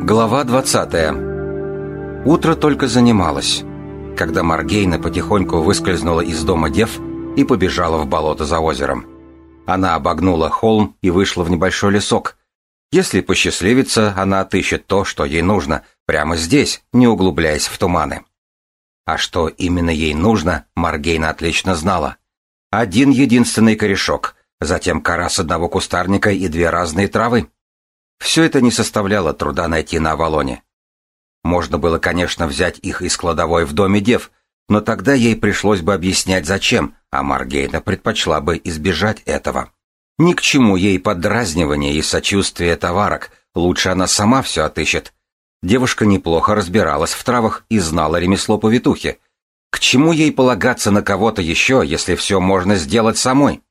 Глава 20. Утро только занималось, когда Маргейна потихоньку выскользнула из дома дев и побежала в болото за озером. Она обогнула холм и вышла в небольшой лесок. Если посчастливится, она отыщет то, что ей нужно, прямо здесь, не углубляясь в туманы. А что именно ей нужно, Маргейна отлично знала. Один единственный корешок, затем кора с одного кустарника и две разные травы. Все это не составляло труда найти на Авалоне. Можно было, конечно, взять их из кладовой в доме дев, но тогда ей пришлось бы объяснять зачем, а Маргейна предпочла бы избежать этого. Ни к чему ей подразнивание и сочувствие товарок, лучше она сама все отыщет. Девушка неплохо разбиралась в травах и знала ремесло повитухи. К чему ей полагаться на кого-то еще, если все можно сделать самой?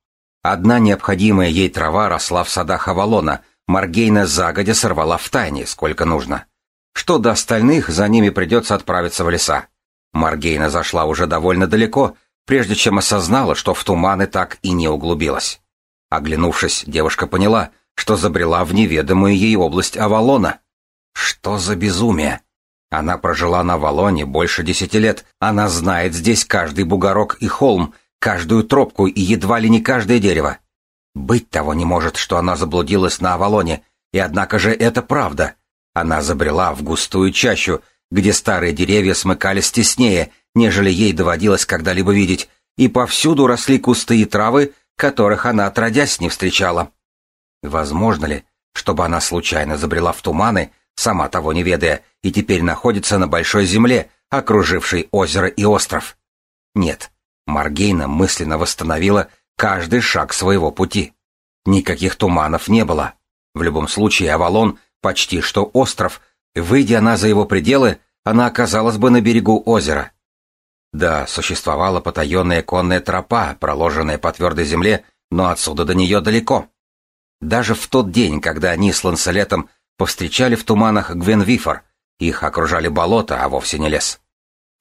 Одна необходимая ей трава росла в садах Авалона — Маргейна загодя сорвала в тайне, сколько нужно. Что до остальных, за ними придется отправиться в леса. Маргейна зашла уже довольно далеко, прежде чем осознала, что в туманы так и не углубилась. Оглянувшись, девушка поняла, что забрела в неведомую ей область Авалона. Что за безумие? Она прожила на Авалоне больше десяти лет, она знает здесь каждый бугорок и холм, каждую тропку и едва ли не каждое дерево. Быть того не может, что она заблудилась на Авалоне, и однако же это правда. Она забрела в густую чащу, где старые деревья смыкались теснее, нежели ей доводилось когда-либо видеть, и повсюду росли кусты и травы, которых она отродясь не встречала. Возможно ли, чтобы она случайно забрела в туманы, сама того не ведая, и теперь находится на большой земле, окружившей озеро и остров? Нет, Маргейна мысленно восстановила каждый шаг своего пути. Никаких туманов не было. В любом случае, Авалон почти что остров. Выйдя она за его пределы, она оказалась бы на берегу озера. Да, существовала потаенная конная тропа, проложенная по твердой земле, но отсюда до нее далеко. Даже в тот день, когда они с Ланселетом повстречали в туманах Гвенвифор, их окружали болота, а вовсе не лес.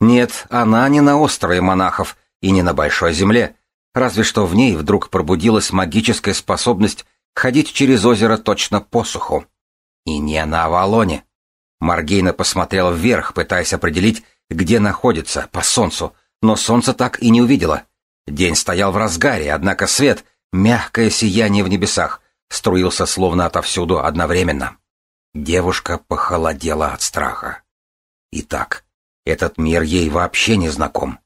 Нет, она не на острове монахов и не на большой земле, разве что в ней вдруг пробудилась магическая способность ходить через озеро точно по суху. И не на Авалоне. Маргейна посмотрела вверх, пытаясь определить, где находится, по солнцу, но солнце так и не увидела. День стоял в разгаре, однако свет, мягкое сияние в небесах, струился словно отовсюду одновременно. Девушка похолодела от страха. Итак, этот мир ей вообще не знаком.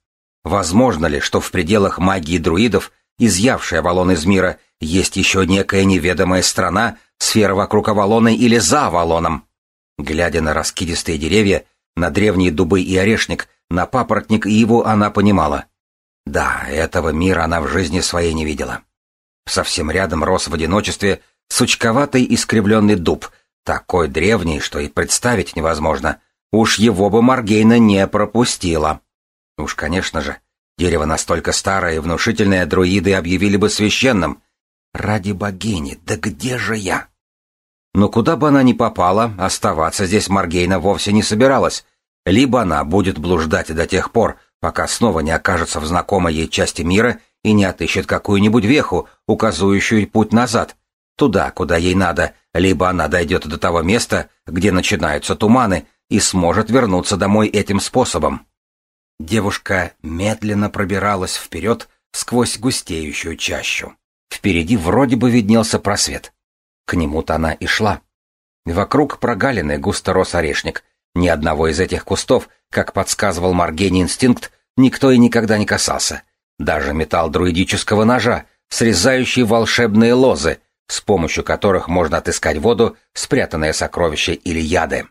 Возможно ли, что в пределах магии друидов, изъявшей Авалон из мира, есть еще некая неведомая страна, сфера вокруг Авалона или за Авалоном? Глядя на раскидистые деревья, на древние дубы и орешник, на папоротник и его она понимала. Да, этого мира она в жизни своей не видела. Совсем рядом рос в одиночестве сучковатый искривленный дуб, такой древний, что и представить невозможно. Уж его бы Маргейна не пропустила. Уж, конечно же, дерево настолько старое и внушительное друиды объявили бы священным. Ради богини, да где же я? Но куда бы она ни попала, оставаться здесь Маргейна вовсе не собиралась. Либо она будет блуждать до тех пор, пока снова не окажется в знакомой ей части мира и не отыщет какую-нибудь веху, указывающую путь назад, туда, куда ей надо, либо она дойдет до того места, где начинаются туманы, и сможет вернуться домой этим способом. Девушка медленно пробиралась вперед сквозь густеющую чащу. Впереди вроде бы виднелся просвет. К нему-то она и шла. Вокруг прогалины густо рос орешник. Ни одного из этих кустов, как подсказывал Маргене инстинкт, никто и никогда не касался. Даже металл друидического ножа, срезающий волшебные лозы, с помощью которых можно отыскать воду, спрятанное сокровище или яды.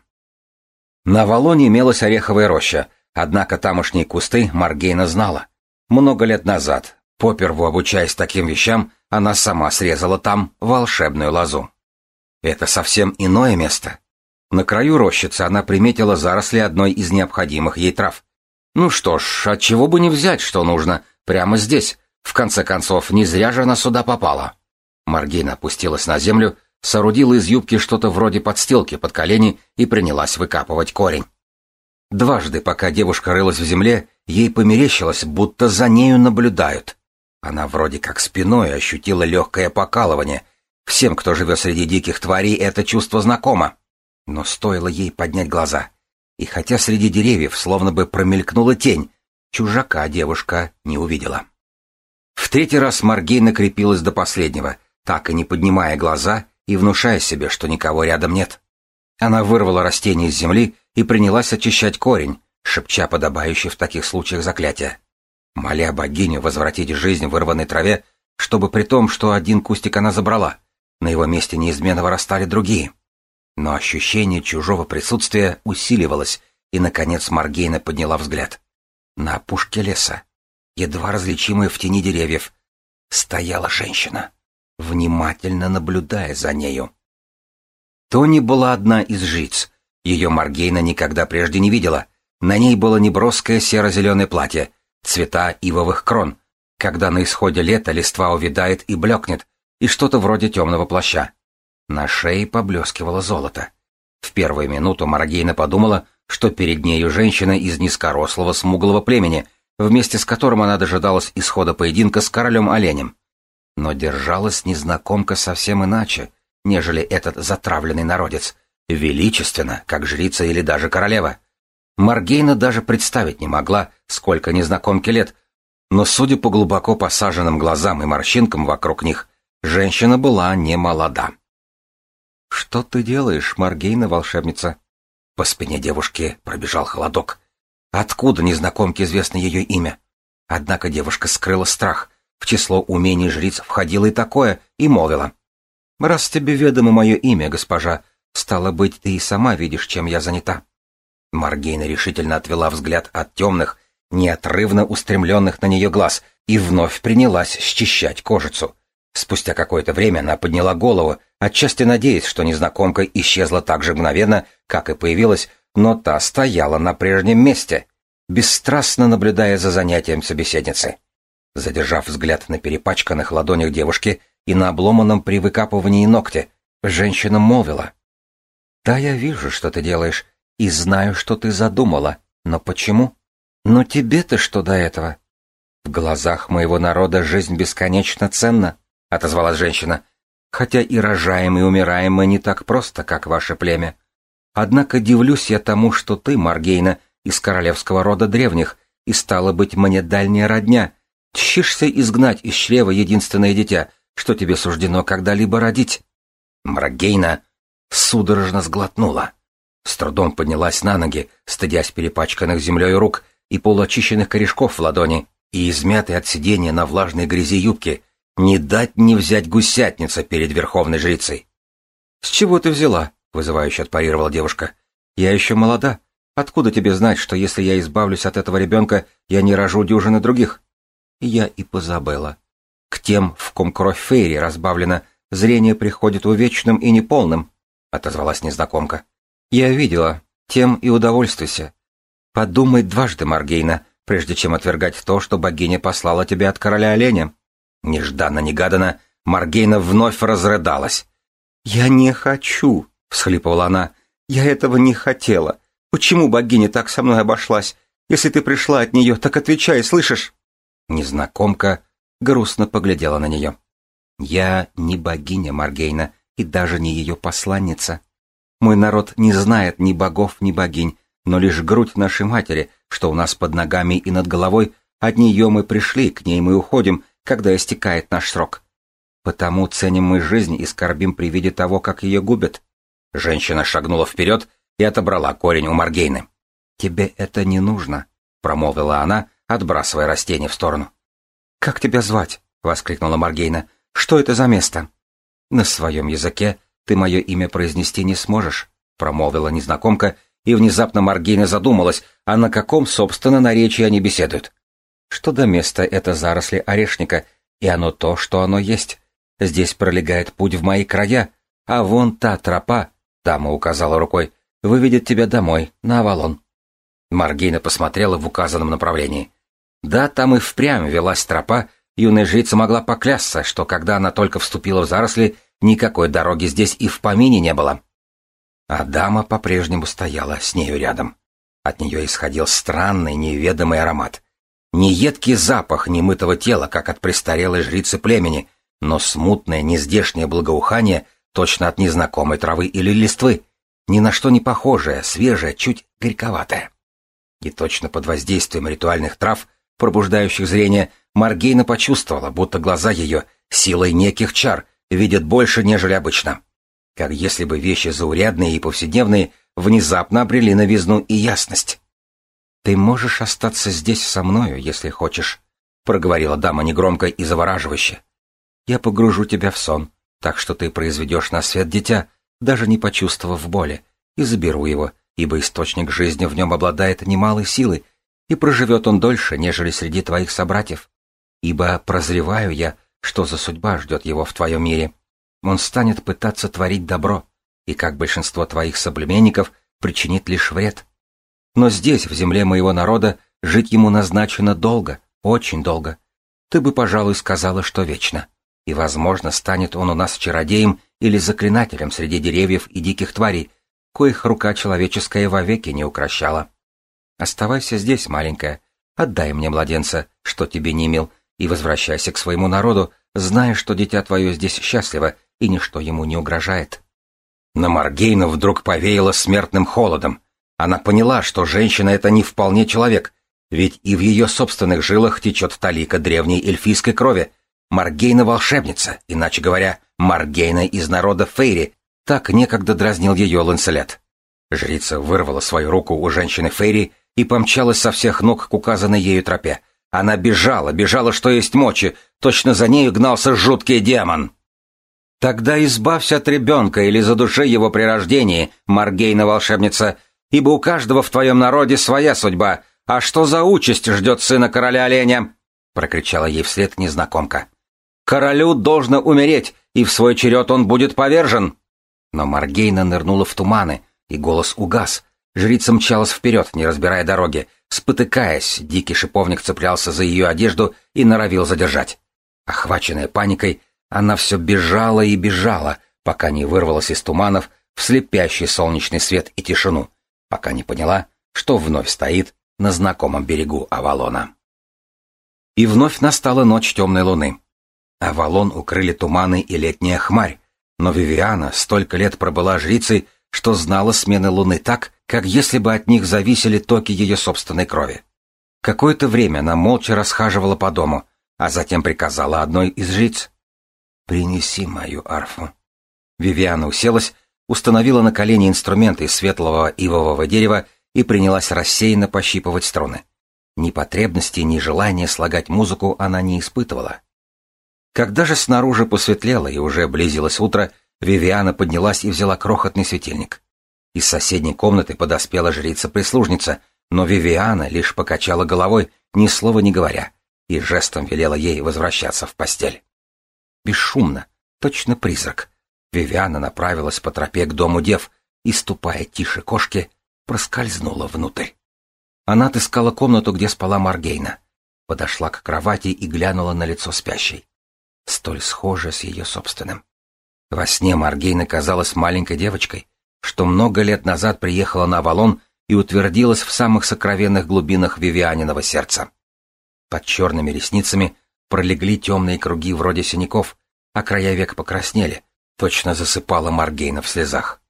На Валоне имелась ореховая роща — Однако тамошние кусты Маргейна знала. Много лет назад, поперву обучаясь таким вещам, она сама срезала там волшебную лозу. Это совсем иное место. На краю рощицы она приметила заросли одной из необходимых ей трав. Ну что ж, от чего бы не взять, что нужно, прямо здесь. В конце концов, не зря же она сюда попала. Маргейна опустилась на землю, соорудила из юбки что-то вроде подстилки под колени и принялась выкапывать корень. Дважды, пока девушка рылась в земле, ей померещилось, будто за нею наблюдают. Она вроде как спиной ощутила легкое покалывание. Всем, кто живет среди диких тварей, это чувство знакомо. Но стоило ей поднять глаза, и хотя среди деревьев словно бы промелькнула тень, чужака девушка не увидела. В третий раз Маргей накрепилась до последнего, так и не поднимая глаза и внушая себе, что никого рядом нет. Она вырвала растение из земли и принялась очищать корень, шепча подобающее в таких случаях заклятие. Моля богиню возвратить жизнь вырванной траве, чтобы при том, что один кустик она забрала, на его месте неизменно вырастали другие. Но ощущение чужого присутствия усиливалось, и, наконец, Маргейна подняла взгляд. На опушке леса, едва различимая в тени деревьев, стояла женщина, внимательно наблюдая за нею. Тони была одна из жриц. Ее Маргейна никогда прежде не видела. На ней было неброское серо-зеленое платье, цвета ивовых крон, когда на исходе лета листва увядает и блекнет, и что-то вроде темного плаща. На шее поблескивало золото. В первую минуту Марагейна подумала, что перед нею женщина из низкорослого смуглого племени, вместе с которым она дожидалась исхода поединка с королем-оленем. Но держалась незнакомка совсем иначе, нежели этот затравленный народец, величественно, как жрица или даже королева. Маргейна даже представить не могла, сколько незнакомке лет, но, судя по глубоко посаженным глазам и морщинкам вокруг них, женщина была не молода. «Что ты делаешь, Маргейна, волшебница?» По спине девушки пробежал холодок. Откуда незнакомке известно ее имя? Однако девушка скрыла страх. В число умений жриц входило и такое, и молвила. «Раз тебе ведомо мое имя, госпожа, стало быть, ты и сама видишь, чем я занята». Маргейна решительно отвела взгляд от темных, неотрывно устремленных на нее глаз, и вновь принялась счищать кожицу. Спустя какое-то время она подняла голову, отчасти надеясь, что незнакомка исчезла так же мгновенно, как и появилась, но та стояла на прежнем месте, бесстрастно наблюдая за занятием собеседницы. Задержав взгляд на перепачканных ладонях девушки и на обломанном при выкапывании ногте, женщина молвила. «Да, я вижу, что ты делаешь, и знаю, что ты задумала. Но почему? Но тебе-то что до этого? В глазах моего народа жизнь бесконечно ценна, отозвалась женщина. Хотя и рожаем, и умираем мы не так просто, как ваше племя. Однако дивлюсь я тому, что ты, Маргейна, из королевского рода древних, и стала быть мне дальняя родня, тщишься изгнать из чрева единственное дитя, что тебе суждено когда-либо родить. Маргейна судорожно сглотнула. С трудом поднялась на ноги, стыдясь перепачканных землей рук и полуочищенных корешков в ладони, и измятой от сидения на влажной грязи юбки, не дать не взять гусятница перед верховной жрицей. «С чего ты взяла?» — вызывающе отпарировала девушка. «Я еще молода. Откуда тебе знать, что если я избавлюсь от этого ребенка, я не рожу дюжины других?» Я и позабыла. К тем, в ком кровь Фейри разбавлена, зрение приходит увечным и неполным, — отозвалась незнакомка. Я видела. Тем и удовольствуйся. Подумай дважды, Маргейна, прежде чем отвергать то, что богиня послала тебе от короля оленя. Нежданно-негаданно Маргейна вновь разрыдалась. «Я не хочу», — всхлипывала она. «Я этого не хотела. Почему богиня так со мной обошлась? Если ты пришла от нее, так отвечай, слышишь?» Незнакомка грустно поглядела на нее. «Я не богиня Маргейна и даже не ее посланница. Мой народ не знает ни богов, ни богинь, но лишь грудь нашей матери, что у нас под ногами и над головой, от нее мы пришли, к ней мы уходим, когда истекает наш срок. Потому ценим мы жизнь и скорбим при виде того, как ее губят. Женщина шагнула вперед и отобрала корень у Маргейны. «Тебе это не нужно», — промолвила она, отбрасывая растение в сторону. «Как тебя звать?» — воскликнула Маргейна. «Что это за место?» На своем языке ты мое имя произнести не сможешь», — промолвила незнакомка, и внезапно Маргейна задумалась, а на каком, собственно, наречии они беседуют. Что до места это заросли орешника, и оно то, что оно есть. Здесь пролегает путь в мои края, а вон та тропа, дама указала рукой, выведет тебя домой, на Авалон. Маргейна посмотрела в указанном направлении. Да, там и впрямь велась тропа, юная жрица могла поклясться, что когда она только вступила в заросли, Никакой дороги здесь и в помине не было. А дама по-прежнему стояла с нею рядом. От нее исходил странный, неведомый аромат. Не едкий запах немытого тела, как от престарелой жрицы племени, но смутное, нездешнее благоухание точно от незнакомой травы или листвы. ни на что не похожая, свежая, чуть горьковатая. И точно под воздействием ритуальных трав, пробуждающих зрение, Маргейна почувствовала, будто глаза ее силой неких чар видят больше, нежели обычно. Как если бы вещи заурядные и повседневные внезапно обрели новизну и ясность. «Ты можешь остаться здесь со мною, если хочешь», — проговорила дама негромко и завораживающе. «Я погружу тебя в сон, так что ты произведешь на свет дитя, даже не почувствовав боли, и заберу его, ибо источник жизни в нем обладает немалой силой, и проживет он дольше, нежели среди твоих собратьев. Ибо прозреваю я, что за судьба ждет его в твоем мире. Он станет пытаться творить добро, и, как большинство твоих соплеменников, причинит лишь вред. Но здесь, в земле моего народа, жить ему назначено долго, очень долго. Ты бы, пожалуй, сказала, что вечно. И, возможно, станет он у нас чародеем или заклинателем среди деревьев и диких тварей, коих рука человеческая вовеки не укращала. Оставайся здесь, маленькая, отдай мне младенца, что тебе не мил, и возвращайся к своему народу, зная, что дитя твое здесь счастливо и ничто ему не угрожает. На Маргейна вдруг повеяло смертным холодом. Она поняла, что женщина — это не вполне человек, ведь и в ее собственных жилах течет талика древней эльфийской крови. Маргейна — волшебница, иначе говоря, Маргейна из народа Фейри, так некогда дразнил ее Ланселет. Жрица вырвала свою руку у женщины Фейри и помчалась со всех ног к указанной ею тропе. Она бежала, бежала, что есть мочи, точно за нею гнался жуткий демон. «Тогда избавься от ребенка или задуши его при рождении, Маргейна волшебница, ибо у каждого в твоем народе своя судьба. А что за участь ждет сына короля оленя?» — прокричала ей вслед незнакомка. «Королю должно умереть, и в свой черед он будет повержен. Но Маргейна нырнула в туманы, и голос угас. Жрица мчалась вперед, не разбирая дороги. Спотыкаясь, дикий шиповник цеплялся за ее одежду и норовил задержать. Охваченная паникой, она все бежала и бежала, пока не вырвалась из туманов в слепящий солнечный свет и тишину, пока не поняла, что вновь стоит на знакомом берегу Авалона. И вновь настала ночь темной луны. Авалон укрыли туманы и летняя хмарь, но Вивиана столько лет пробыла жрицей, что знала смены луны так, как если бы от них зависели токи ее собственной крови. Какое-то время она молча расхаживала по дому, а затем приказала одной из жриц. «Принеси мою арфу». Вивиана уселась, установила на колени инструменты из светлого ивового дерева и принялась рассеянно пощипывать струны. Ни потребности, ни желания слагать музыку она не испытывала. Когда же снаружи посветлело и уже близилось утро, Вивиана поднялась и взяла крохотный светильник. Из соседней комнаты подоспела жрица-прислужница, но Вивиана лишь покачала головой, ни слова не говоря, и жестом велела ей возвращаться в постель. Бесшумно, точно призрак, Вивиана направилась по тропе к дому дев и, ступая тише кошки, проскользнула внутрь. Она отыскала комнату, где спала Маргейна, подошла к кровати и глянула на лицо спящей столь схожее с ее собственным. Во сне Маргейна казалась маленькой девочкой, что много лет назад приехала на Авалон и утвердилась в самых сокровенных глубинах Вивианиного сердца. Под черными ресницами пролегли темные круги вроде синяков, а края век покраснели, точно засыпала Маргейна в слезах.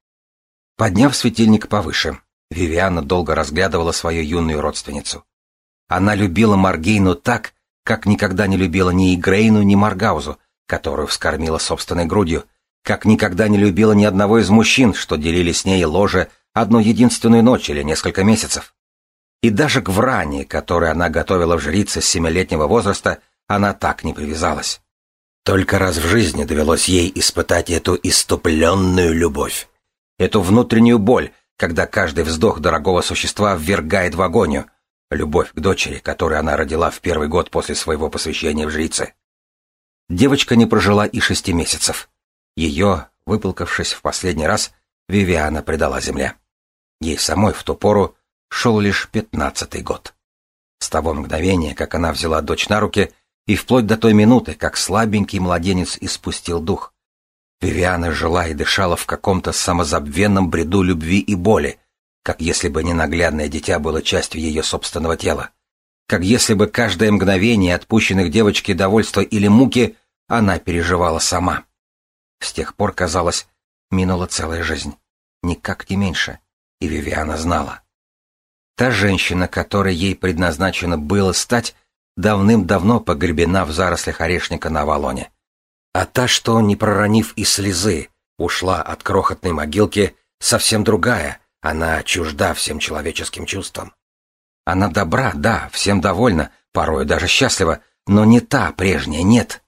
Подняв светильник повыше, Вивиана долго разглядывала свою юную родственницу. Она любила Маргейну так, как никогда не любила ни Игрейну, ни Маргаузу, которую вскормила собственной грудью, как никогда не любила ни одного из мужчин, что делили с ней ложе одну единственную ночь или несколько месяцев. И даже к Вране, которой она готовила в жрице с семилетнего возраста, она так не привязалась. Только раз в жизни довелось ей испытать эту иступленную любовь. Эту внутреннюю боль, когда каждый вздох дорогого существа ввергает в агонию, Любовь к дочери, которую она родила в первый год после своего посвящения в жрицы. Девочка не прожила и шести месяцев. Ее, выплакавшись в последний раз, Вивиана предала земле. Ей самой в ту пору шел лишь пятнадцатый год. С того мгновения, как она взяла дочь на руки, и вплоть до той минуты, как слабенький младенец испустил дух. Вивиана жила и дышала в каком-то самозабвенном бреду любви и боли, как если бы ненаглядное дитя было частью ее собственного тела, как если бы каждое мгновение отпущенных девочке довольства или муки она переживала сама. С тех пор, казалось, минула целая жизнь. никак не меньше. И Вивиана знала. Та женщина, которой ей предназначено было стать, давным-давно погребена в зарослях орешника на Авалоне. А та, что, не проронив и слезы, ушла от крохотной могилки, совсем другая, она чужда всем человеческим чувствам. Она добра, да, всем довольна, порою даже счастлива, но не та прежняя, нет.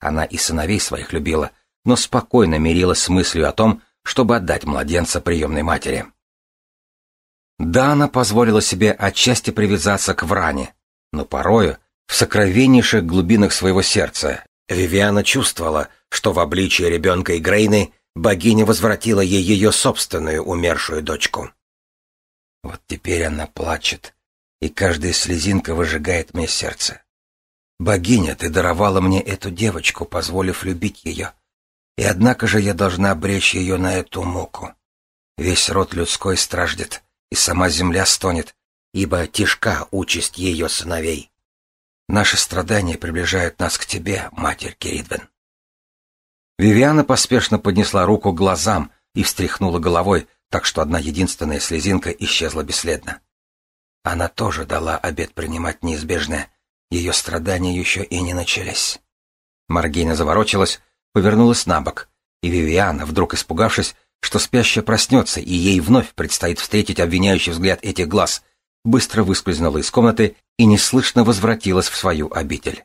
Она и сыновей своих любила, но спокойно мирилась с мыслью о том, чтобы отдать младенца приемной матери. Да, она позволила себе отчасти привязаться к Вране, но порою, в сокровеннейших глубинах своего сердца, Вивиана чувствовала, что в обличии ребенка Игрейны богиня возвратила ей ее собственную умершую дочку. Вот теперь она плачет, и каждая слезинка выжигает мне сердце. Богиня, ты даровала мне эту девочку, позволив любить ее. И однако же я должна обречь ее на эту муку. Весь род людской страждет, и сама земля стонет, ибо тяжка участь ее сыновей. Наши страдания приближают нас к тебе, матерь Киридвен. Вивиана поспешно поднесла руку к глазам и встряхнула головой, так что одна единственная слезинка исчезла бесследно. Она тоже дала обет принимать неизбежное. Ее страдания еще и не начались. Маргейна заворочилась, повернулась на бок, и Вивиана, вдруг испугавшись, что спящая проснется, и ей вновь предстоит встретить обвиняющий взгляд этих глаз, быстро выскользнула из комнаты и неслышно возвратилась в свою обитель.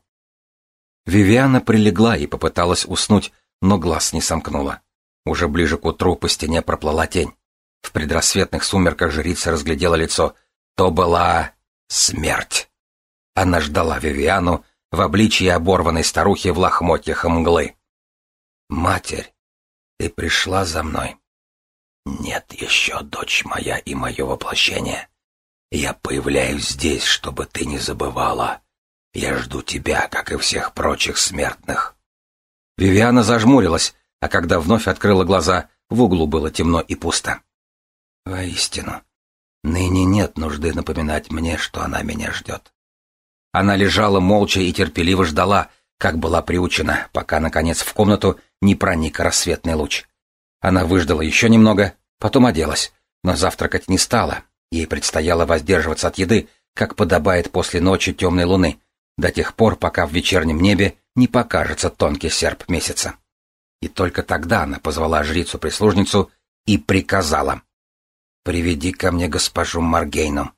Вивиана прилегла и попыталась уснуть, но глаз не сомкнула. Уже ближе к утру по стене проплыла тень. В предрассветных сумерках жрица разглядела лицо. То была смерть. Она ждала Вивиану в обличии оборванной старухи в лохмотьях мглы. «Матерь, ты пришла за мной?» «Нет еще, дочь моя и мое воплощение. Я появляюсь здесь, чтобы ты не забывала. Я жду тебя, как и всех прочих смертных». Вивиана зажмурилась, а когда вновь открыла глаза, в углу было темно и пусто. «Воистину, ныне нет нужды напоминать мне, что она меня ждет». Она лежала молча и терпеливо ждала, как была приучена, пока, наконец, в комнату не проник рассветный луч. Она выждала еще немного, потом оделась, но завтракать не стала. Ей предстояло воздерживаться от еды, как подобает после ночи темной луны, до тех пор, пока в вечернем небе не покажется тонкий серп месяца. И только тогда она позвала жрицу-прислужницу и приказала. «Приведи ко мне госпожу Маргейну».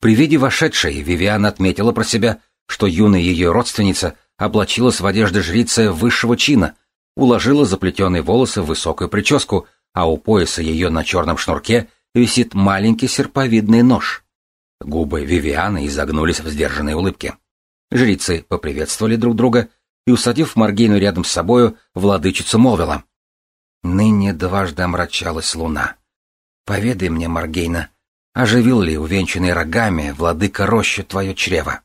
При виде вошедшей Вивиан отметила про себя, что юная ее родственница облачилась в одежды жрицы высшего чина, уложила заплетенные волосы в высокую прическу, а у пояса ее на черном шнурке висит маленький серповидный нож. Губы Вивианы изогнулись в сдержанной улыбке. Жрицы поприветствовали друг друга и, усадив Маргейну рядом с собою, владычица молвила. «Ныне дважды омрачалась луна. Поведай мне, Маргейна, оживил ли увенчанный рогами владыка рощи твое чрево?»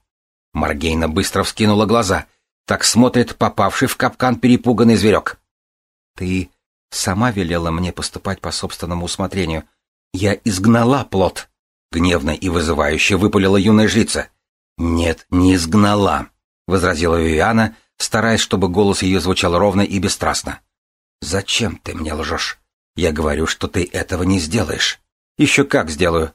Маргейна быстро вскинула глаза. Так смотрит попавший в капкан перепуганный зверек. «Ты сама велела мне поступать по собственному усмотрению. Я изгнала плод!» Гневно и вызывающе выпалила юная жрица. «Нет, не изгнала», — возразила Вивиана, стараясь, чтобы голос ее звучал ровно и бесстрастно. «Зачем ты мне лжешь? Я говорю, что ты этого не сделаешь». «Еще как сделаю».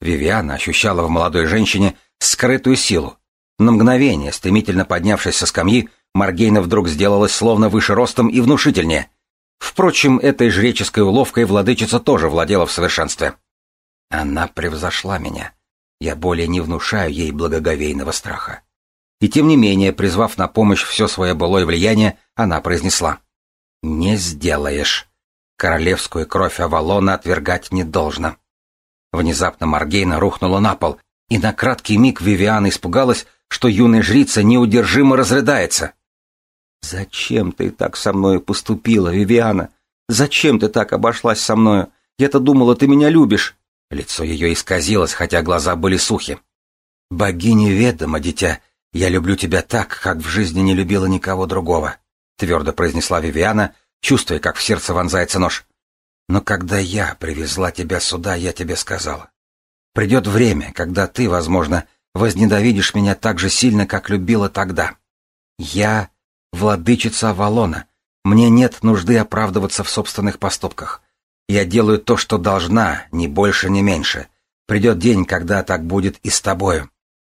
Вивиана ощущала в молодой женщине скрытую силу, на мгновение, стремительно поднявшись со скамьи, Маргейна вдруг сделалась словно выше ростом и внушительнее. Впрочем, этой жреческой уловкой владычица тоже владела в совершенстве. Она превзошла меня. Я более не внушаю ей благоговейного страха. И тем не менее, призвав на помощь все свое былое влияние, она произнесла. «Не сделаешь. Королевскую кровь Авалона отвергать не должно». Внезапно Маргейна рухнула на пол, и на краткий миг Вивиана испугалась, что юная жрица неудержимо разрыдается. «Зачем ты так со мной поступила, Вивиана? Зачем ты так обошлась со мною? Я-то думала, ты меня любишь». Лицо ее исказилось, хотя глаза были сухи. «Богине ведомо, дитя, я люблю тебя так, как в жизни не любила никого другого», твердо произнесла Вивиана, чувствуя, как в сердце вонзается нож. «Но когда я привезла тебя сюда, я тебе сказала. Придет время, когда ты, возможно, возненавидишь меня так же сильно, как любила тогда. Я — владычица Авалона. Мне нет нужды оправдываться в собственных поступках. Я делаю то, что должна, ни больше, ни меньше. Придет день, когда так будет и с тобою.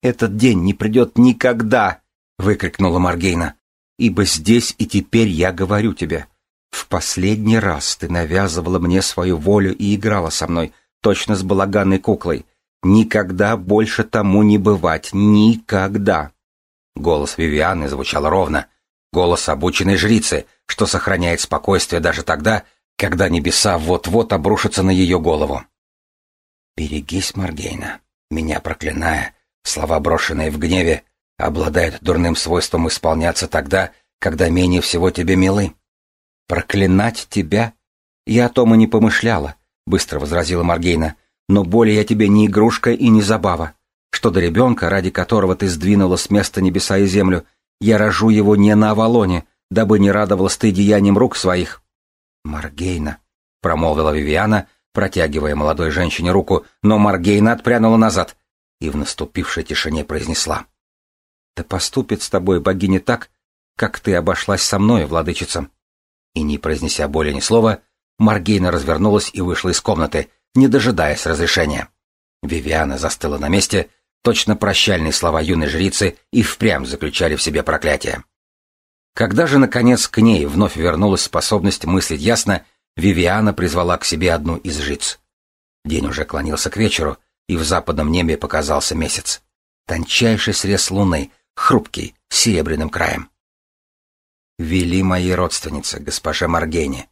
Этот день не придет никогда, выкрикнула Маргейна. Ибо здесь и теперь я говорю тебе. В последний раз ты навязывала мне свою волю и играла со мной, точно с балаганной куклой. Никогда больше тому не бывать. Никогда. Голос Вивианы звучал ровно. Голос обученной жрицы, что сохраняет спокойствие даже тогда, когда небеса вот-вот обрушатся на ее голову. «Берегись, Маргейна, меня проклиная, слова, брошенные в гневе, обладают дурным свойством исполняться тогда, когда менее всего тебе милы. Проклинать тебя? Я о том и не помышляла, быстро возразила Маргейна, но более я тебе не игрушка и не забава. Что до ребенка, ради которого ты сдвинула с места небеса и землю, я рожу его не на Авалоне, дабы не радовалась ты деянием рук своих. Маргейна, промолвила Вивиана, протягивая молодой женщине руку, но Маргейна отпрянула назад и в наступившей тишине произнесла. «Да поступит с тобой богиня так, как ты обошлась со мной, владычица». И не произнеся более ни слова, Маргейна развернулась и вышла из комнаты, не дожидаясь разрешения. Вивиана застыла на месте, точно прощальные слова юной жрицы и впрямь заключали в себе проклятие. Когда же, наконец, к ней вновь вернулась способность мыслить ясно, Вивиана призвала к себе одну из жриц. День уже клонился к вечеру, и в западном небе показался месяц. Тончайший срез луны, хрупкий, с серебряным краем. «Вели моей родственнице, госпоже Маргене,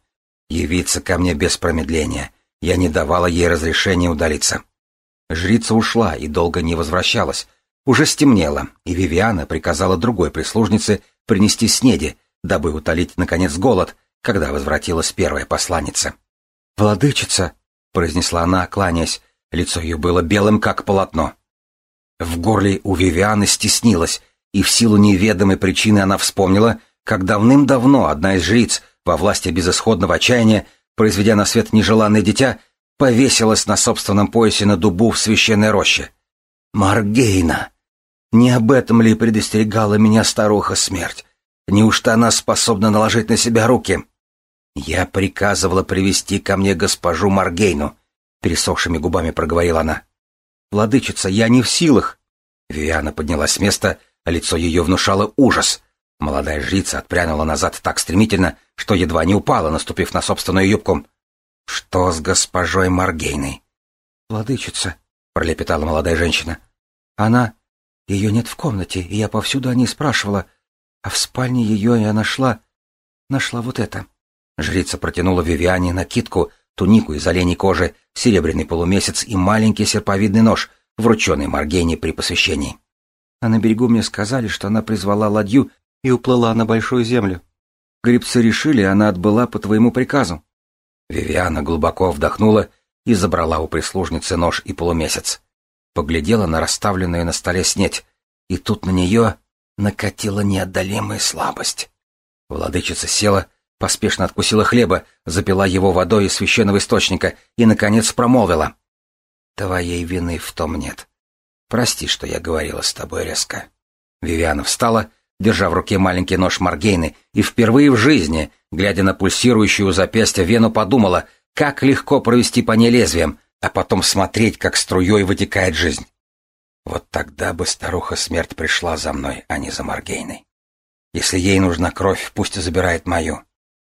явиться ко мне без промедления. Я не давала ей разрешения удалиться». Жрица ушла и долго не возвращалась. Уже стемнело, и Вивиана приказала другой прислужнице принести снеди, дабы утолить, наконец, голод, когда возвратилась первая посланница. «Владычица!» — произнесла она, кланяясь. Лицо ее было белым, как полотно. В горле у Вивианы стеснилось, и в силу неведомой причины она вспомнила, как давным-давно одна из жриц во власти безысходного отчаяния, произведя на свет нежеланное дитя, повесилась на собственном поясе на дубу в священной роще. «Маргейна!» Не об этом ли предостерегала меня старуха смерть? Неужто она способна наложить на себя руки? Я приказывала привести ко мне госпожу Маргейну, пересохшими губами проговорила она. Владычица, я не в силах. Виана поднялась с места, а лицо ее внушало ужас. Молодая жрица отпрянула назад так стремительно, что едва не упала, наступив на собственную юбку. Что с госпожой Маргейной? Владычица, пролепетала молодая женщина. Она ее нет в комнате, и я повсюду о ней спрашивала. А в спальне ее я нашла... Нашла вот это. Жрица протянула Вивиане накидку, тунику из оленей кожи, серебряный полумесяц и маленький серповидный нож, врученный Маргене при посвящении. А на берегу мне сказали, что она призвала ладью и уплыла на большую землю. Грибцы решили, она отбыла по твоему приказу. Вивиана глубоко вдохнула и забрала у прислужницы нож и полумесяц поглядела на расставленную на столе снеть, и тут на нее накатила неотдалимая слабость. Владычица села, поспешно откусила хлеба, запила его водой из священного источника и, наконец, промолвила. «Твоей вины в том нет. Прости, что я говорила с тобой резко». Вивиана встала, держа в руке маленький нож Маргейны, и впервые в жизни, глядя на пульсирующую запястье вену, подумала, как легко провести по ней лезвием, а потом смотреть, как струей вытекает жизнь. Вот тогда бы старуха смерть пришла за мной, а не за Маргейной. Если ей нужна кровь, пусть забирает мою.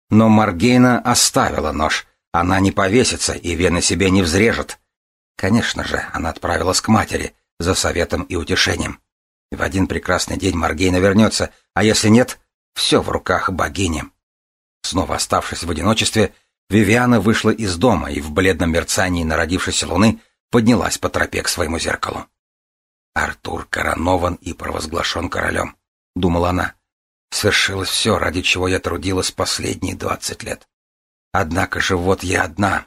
Но Маргейна оставила нож. Она не повесится и вены себе не взрежет. Конечно же, она отправилась к матери за советом и утешением. В один прекрасный день Маргейна вернется, а если нет, все в руках богини. Снова оставшись в одиночестве, Вивиана вышла из дома и в бледном мерцании народившейся луны поднялась по тропе к своему зеркалу. «Артур коронован и провозглашен королем», — думала она. «Свершилось все, ради чего я трудилась последние двадцать лет. Однако же вот я одна,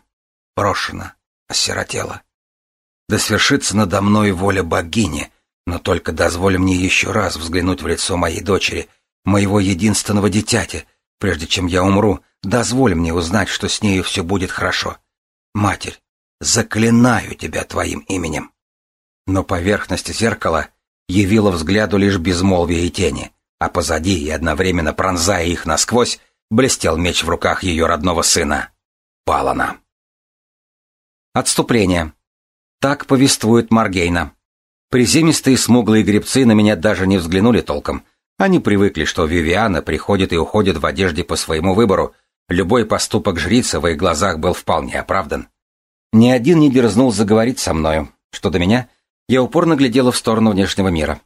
брошена, осиротела. Да свершится надо мной воля богини, но только дозволь мне еще раз взглянуть в лицо моей дочери, моего единственного дитяти, прежде чем я умру, Дозволь мне узнать, что с нею все будет хорошо. Матерь, заклинаю тебя твоим именем. Но поверхность зеркала явила взгляду лишь безмолвие и тени, а позади и одновременно пронзая их насквозь, блестел меч в руках ее родного сына. Палана. Отступление. Так повествует Маргейна. Приземистые смуглые гребцы на меня даже не взглянули толком. Они привыкли, что Вивиана приходит и уходит в одежде по своему выбору. Любой поступок жрицы в их глазах был вполне оправдан. Ни один не дерзнул заговорить со мною. Что до меня, я упорно глядела в сторону внешнего мира.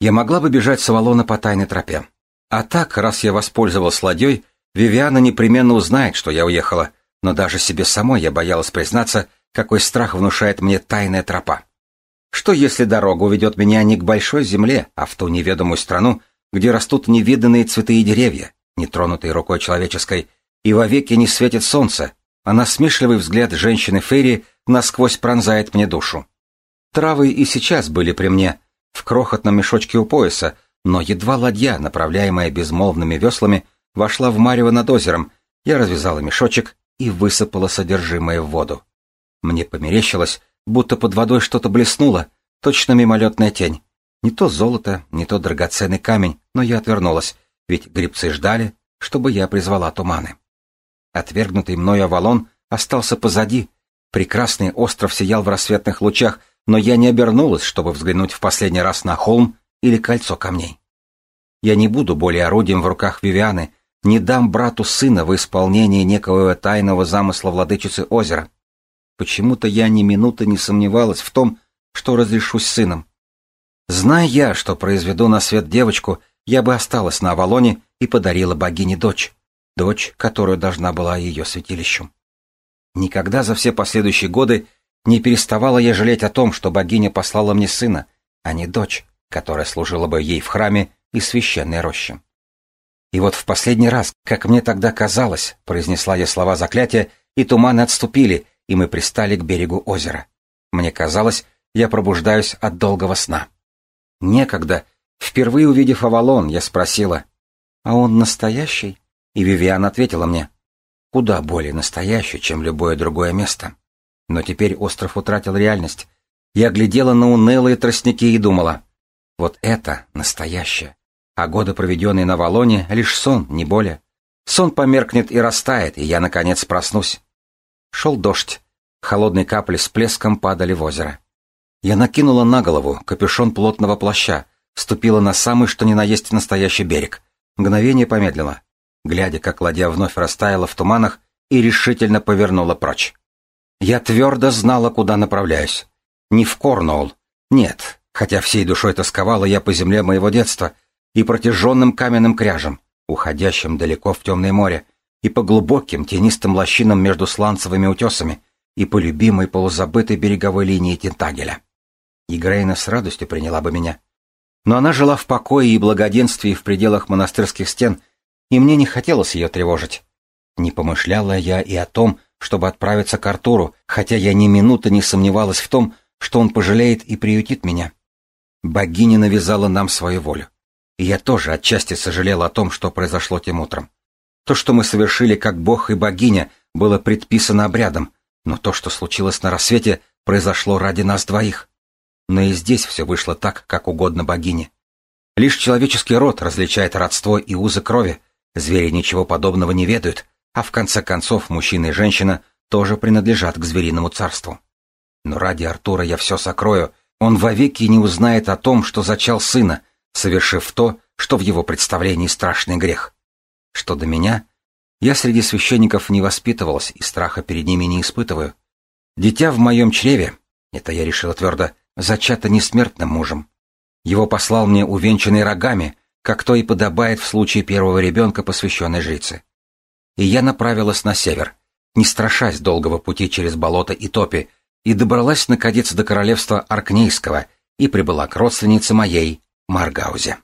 Я могла бы бежать с Авалона по тайной тропе. А так, раз я воспользовалась ладьей, Вивиана непременно узнает, что я уехала, но даже себе самой я боялась признаться, какой страх внушает мне тайная тропа. Что если дорога уведет меня не к большой земле, а в ту неведомую страну, где растут невиданные цветы и деревья, нетронутые рукой человеческой, и вовеки не светит солнце, а насмешливый взгляд женщины Ферри насквозь пронзает мне душу. Травы и сейчас были при мне, в крохотном мешочке у пояса, но едва ладья, направляемая безмолвными веслами, вошла в марево над озером, я развязала мешочек и высыпала содержимое в воду. Мне померещилось, будто под водой что-то блеснуло, точно мимолетная тень. Не то золото, не то драгоценный камень, но я отвернулась, ведь грибцы ждали, чтобы я призвала туманы. Отвергнутый мною Авалон остался позади. Прекрасный остров сиял в рассветных лучах, но я не обернулась, чтобы взглянуть в последний раз на холм или кольцо камней. Я не буду более орудием в руках Вивианы, не дам брату сына в исполнении некого тайного замысла владычицы озера. Почему-то я ни минуты не сомневалась в том, что разрешусь сыном. Зная я, что произведу на свет девочку, я бы осталась на Авалоне и подарила богине дочь, дочь, которая должна была ее святилищем. Никогда за все последующие годы не переставала я жалеть о том, что богиня послала мне сына, а не дочь, которая служила бы ей в храме и священной роще. И вот в последний раз, как мне тогда казалось, произнесла я слова заклятия, и туманы отступили, и мы пристали к берегу озера. Мне казалось, я пробуждаюсь от долгого сна. Некогда, впервые увидев Авалон, я спросила, «А он настоящий?» И Вивиан ответила мне, «Куда более настоящий, чем любое другое место». Но теперь остров утратил реальность. Я глядела на унылые тростники и думала, «Вот это настоящее, а годы, проведенные на Авалоне, лишь сон, не более. Сон померкнет и растает, и я, наконец, проснусь. Шел дождь. Холодные капли с плеском падали в озеро. Я накинула на голову капюшон плотного плаща, ступила на самый что ни на есть настоящий берег. Мгновение помедлила, глядя, как ладья вновь растаяла в туманах и решительно повернула прочь. Я твердо знала, куда направляюсь. Не в Корнуолл. Нет, хотя всей душой тосковала я по земле моего детства и протяженным каменным кряжам, уходящим далеко в темное море, и по глубоким тенистым лощинам между сланцевыми утесами, и по любимой полузабытой береговой линии Тентагеля. И Грейна с радостью приняла бы меня. Но она жила в покое и благоденствии в пределах монастырских стен, и мне не хотелось ее тревожить. Не помышляла я и о том, чтобы отправиться к Артуру, хотя я ни минуты не сомневалась в том, что он пожалеет и приютит меня. Богиня навязала нам свою волю. И я тоже отчасти сожалел о том, что произошло тем утром. То, что мы совершили как бог и богиня, было предписано обрядом, но то, что случилось на рассвете, произошло ради нас двоих. Но и здесь все вышло так, как угодно богине. Лишь человеческий род различает родство и узы крови, звери ничего подобного не ведают, а в конце концов мужчина и женщина тоже принадлежат к звериному царству. Но ради Артура я все сокрою, он вовеки не узнает о том, что зачал сына, совершив то, что в его представлении страшный грех. Что до меня, я среди священников не воспитывалась и страха перед ними не испытываю. Дитя в моем чреве, это я решила твердо, зачато несмертным мужем. Его послал мне увенчанный рогами, как то и подобает в случае первого ребенка, посвященной жрице. И я направилась на север, не страшась долгого пути через болото и топи, и добралась наконец до королевства Аркнейского и прибыла к родственнице моей, Маргаузе.